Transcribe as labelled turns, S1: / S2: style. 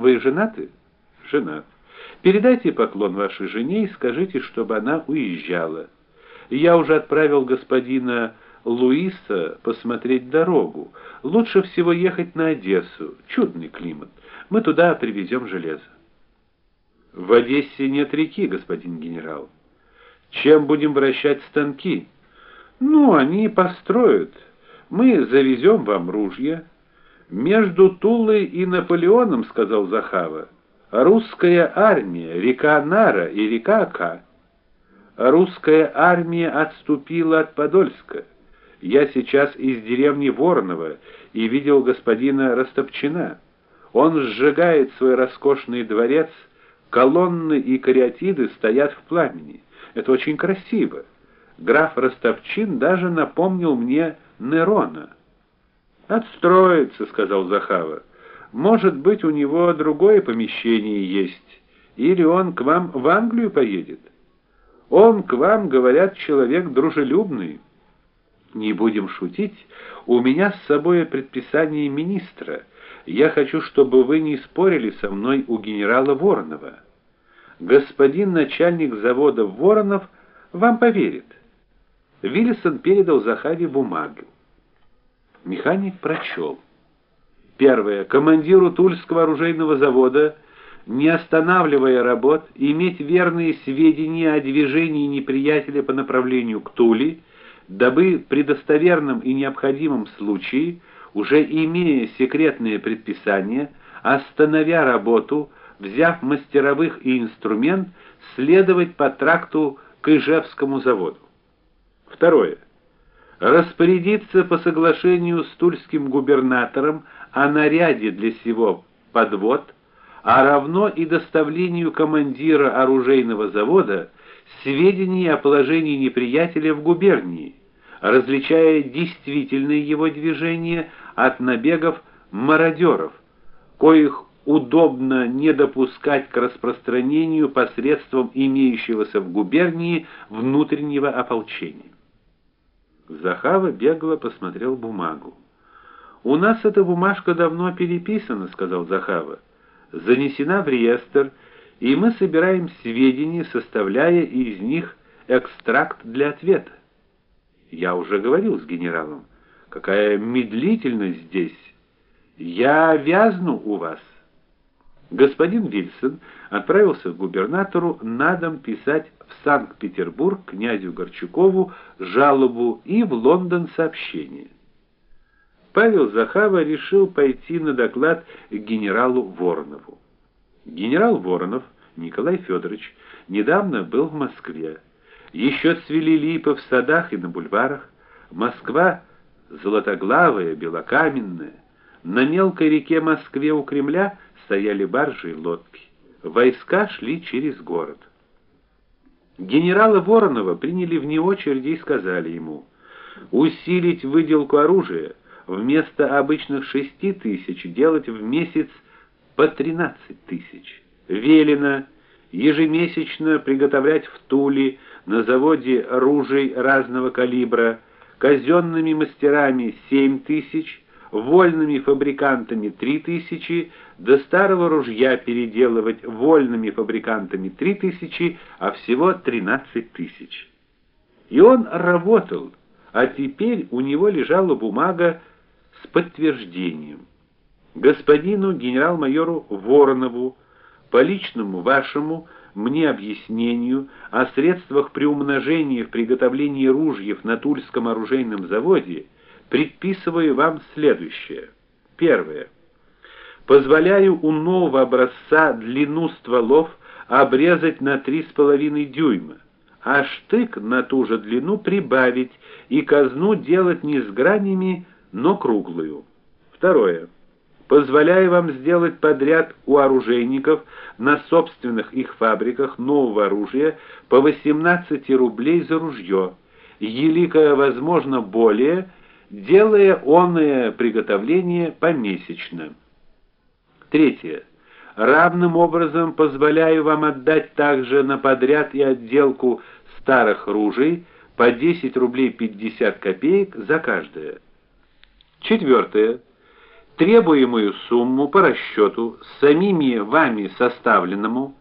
S1: Вы женаты? Женат. Передайте поклон вашей жене и скажите, чтобы она уезжала. Я уже отправил господина Луиса посмотреть дорогу. Лучше всего ехать на Одессу. Чудный климат. Мы туда привезем железо. В Одессе нет реки, господин генерал. Чем будем вращать станки? Ну, они построят. Мы завезем вам ружья. Между Тулой и Наполеоном, сказал Захава. Русская армия, река Нара и река Ака. Русская армия отступила от Подольска. Я сейчас из деревни Воронова и видел господина Растопчина. Он сжигает свой роскошный дворец, колонны и кариатиды стоят в пламени. Это очень красиво. Граф Ростовчин даже напомнил мне Нерона. Отстроится, сказал Захава. Может быть, у него другое помещение есть, или он к вам в Англию поедет. Он к вам, говорят, человек дружелюбный. Не будем шутить. У меня с собой предписание министра. Я хочу, чтобы вы не спорили со мной у генерала Воронова. Господин начальник завода Воронов вам поверит. Виллисон передал Захаре бумагу. Механик прочел. Первое. Командиру Тульского оружейного завода, не останавливая работ, иметь верные сведения о движении неприятеля по направлению к Туле, дабы при достоверном и необходимом случае, уже имея секретные предписания, остановя работу, взяв мастеровых и инструмент, следовать по тракту к Ижевскому заводу. Второе. Распорядиться по соглашению с тульским губернатором о наряде для сего подвод, а равно и доставлению командира оружейного завода сведений о положении неприятеля в губернии, различая действительные его движения от набегов мародеров, коих удобно не допускать к распространению посредством имеющегося в губернии внутреннего ополчения. Захава бегло посмотрел бумагу. У нас эта бумажка давно переписана, сказал Захава. Занесена в реестр, и мы собираем сведения, составляя из них экстракт для ответа. Я уже говорил с генералом, какая медлительность здесь. Я вязну у вас. Господин Вильсон отправился к губернатору на дом писать в Санкт-Петербург князю Горчакову жалобу и в Лондон сообщение. Павел Захава решил пойти на доклад к генералу Воронову. Генерал Воронов Николай Федорович недавно был в Москве. Еще цвели липы в садах и на бульварах. Москва золотоглавая, белокаменная. На мелкой реке Москве у Кремля стояли баржи и лодки. Войска шли через город. Генерала Воронова приняли вне очереди и сказали ему: "Усилить выделку оружия, вместо обычных шести тысяч делать в месяц по тринадцать тысяч. Велено ежемесячно приготовлять в Туле на заводе ружей разного калибра казенными мастерами семь тысяч вольными фабрикантами 3000, до старого ружья переделывать вольными фабрикантами 3000, а всего 13 тысяч. И он работал, а теперь у него лежала бумага с подтверждением. Господину генерал-майору Воронову по личному вашему мне объяснению о средствах приумножения в приготовлении ружьев на Тульском оружейном заводе предписываю вам следующее. Первое. Позволяю у нового образца длину стволов обрезать на 3,5 дюйма, а штык на ту же длину прибавить и казну делать не с гранями, но круглую. Второе. Позволяю вам сделать подряд у оружейников на собственных их фабриках нового оружия по 18 рублей за ружье, елико возможно более делая оное приготовление помесячно. Третье. Равным образом позволяю вам отдать также на подряд и отделку старых ружей по 10 рублей 50 копеек за каждое. Четвертое. требуемую сумму по расчету самими вами составленному